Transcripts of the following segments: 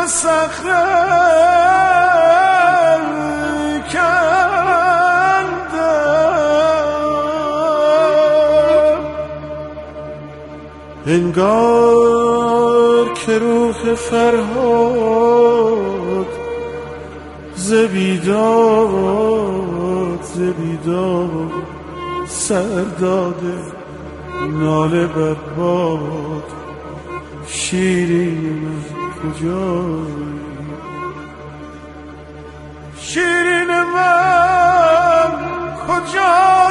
و صخره انگار که روح فرهاد زبیداد زبیداد سر داده ناله بر باد شیرین. من کجایی؟ شیرین من کجایی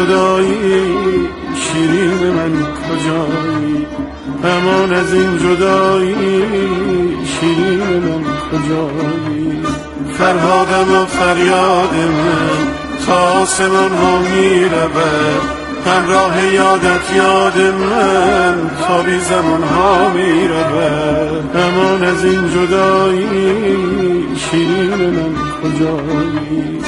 جدایی شیرین من کجایی؟ امان از این جدایی شیرین من کجایی؟ فرهادم و فریاد من تا آسمان ها رود همراه یادت یاد من تا بی زمان ها می رود از این جدایی شیرین من کجایی؟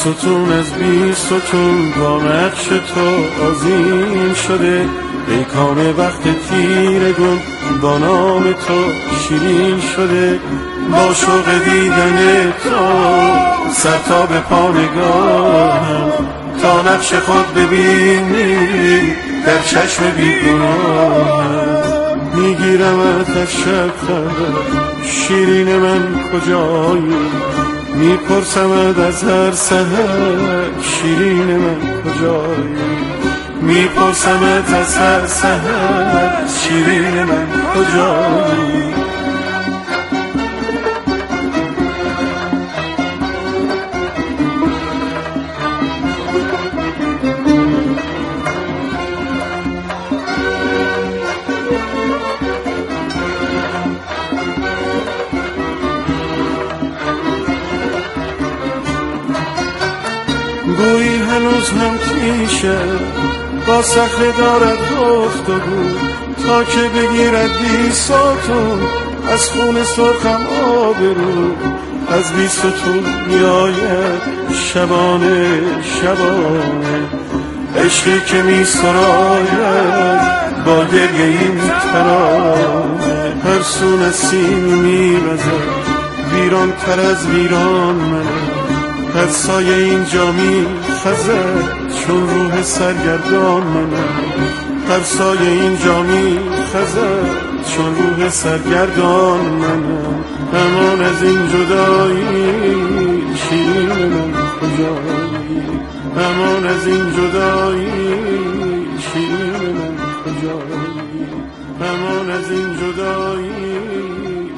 ستون از بی ستون با نقش تو آزین شده؟ ای کام وقت تیرگون با نام تو شیرین شده. با شوق دیدن تو سر تا به پا نگاهم. تا نقش خود ببینی در چشم بیگناهم. می‌گیرم از شب شیرین من کجایی؟ می‌پرسم از هر سهر شیرین من کجایی؟ می‌پرسم از هر سهر شیرین من کجایی؟ تیشه با سخره دارد گفتگو تا که بگیرد بی ساتون از خون سرخم آبرو. از بی ستون میآید شبانه شبانه عشقی که می سراید با گریه این ترانه هر سو می ویران تر از ویران منه. هر سایه اینجا می خزد چون روح سرگردان منم. هر سایه اینجا می خزد. چون روح سرگردان منم. امان از این جدایی شیرین من کجایی؟ امان از این جدایی شیرین من کجایی؟ امان از این جدایی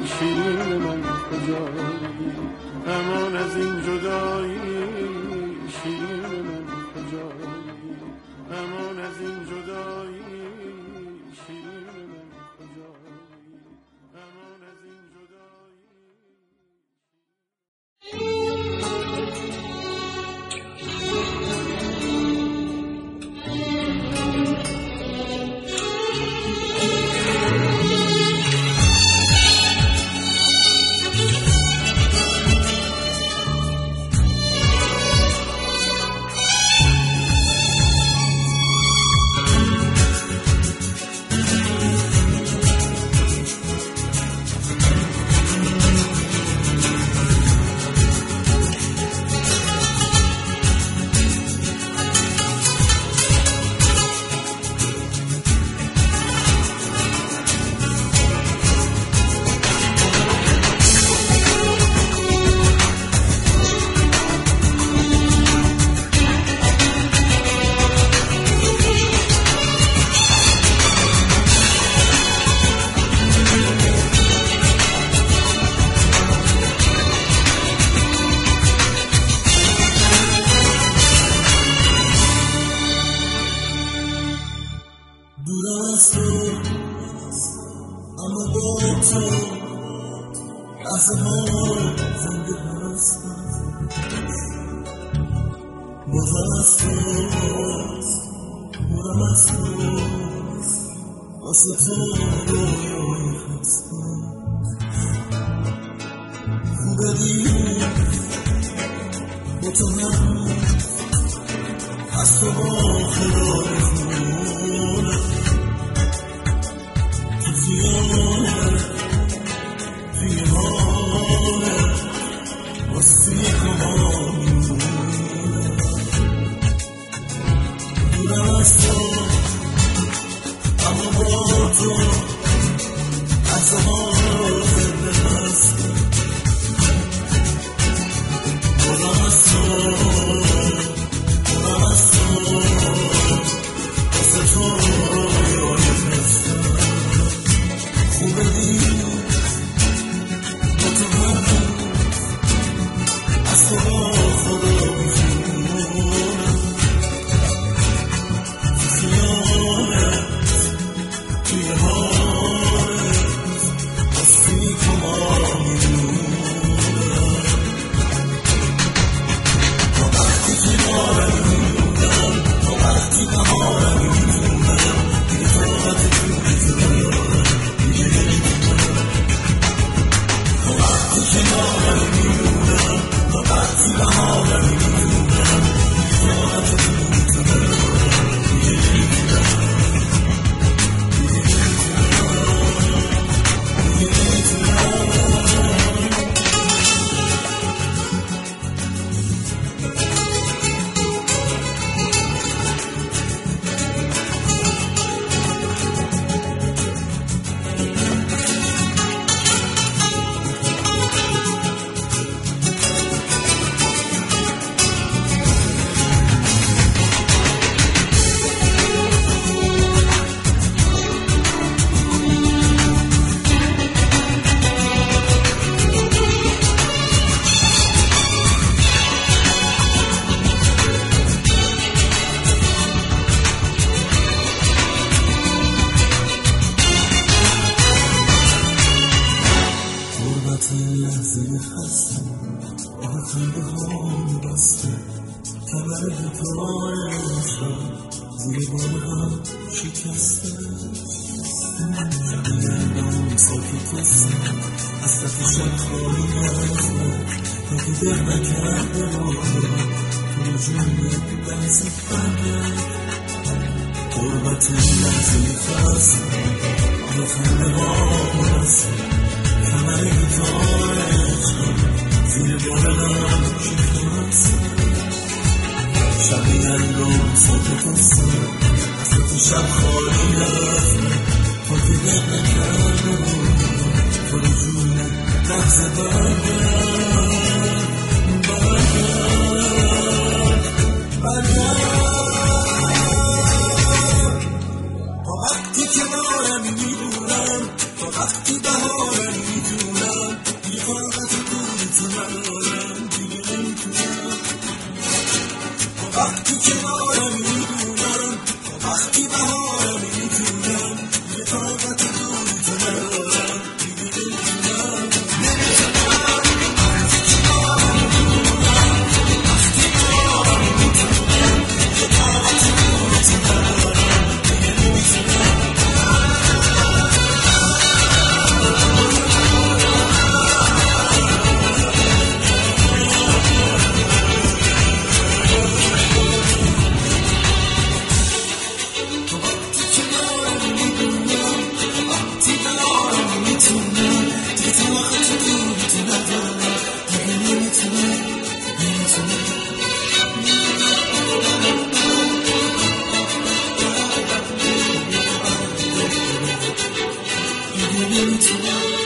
شیرین من کجایی؟ امان از این جدایی امان از این جدایی واسه تو رویا هستم ها بسته زیر بار هم شکسته شبیه ساکت هستم از تک شب خالی هستم تا که دل نکرده بارم تو رو جون دست بده غربت لحظه هستم آه خنده ها بسته کمر دوتایشم زیر بار شبیه اندام ساکت هستم از تو شب خالی تا که دل نکرده بودم تو رو جون Put your heart on me. 不如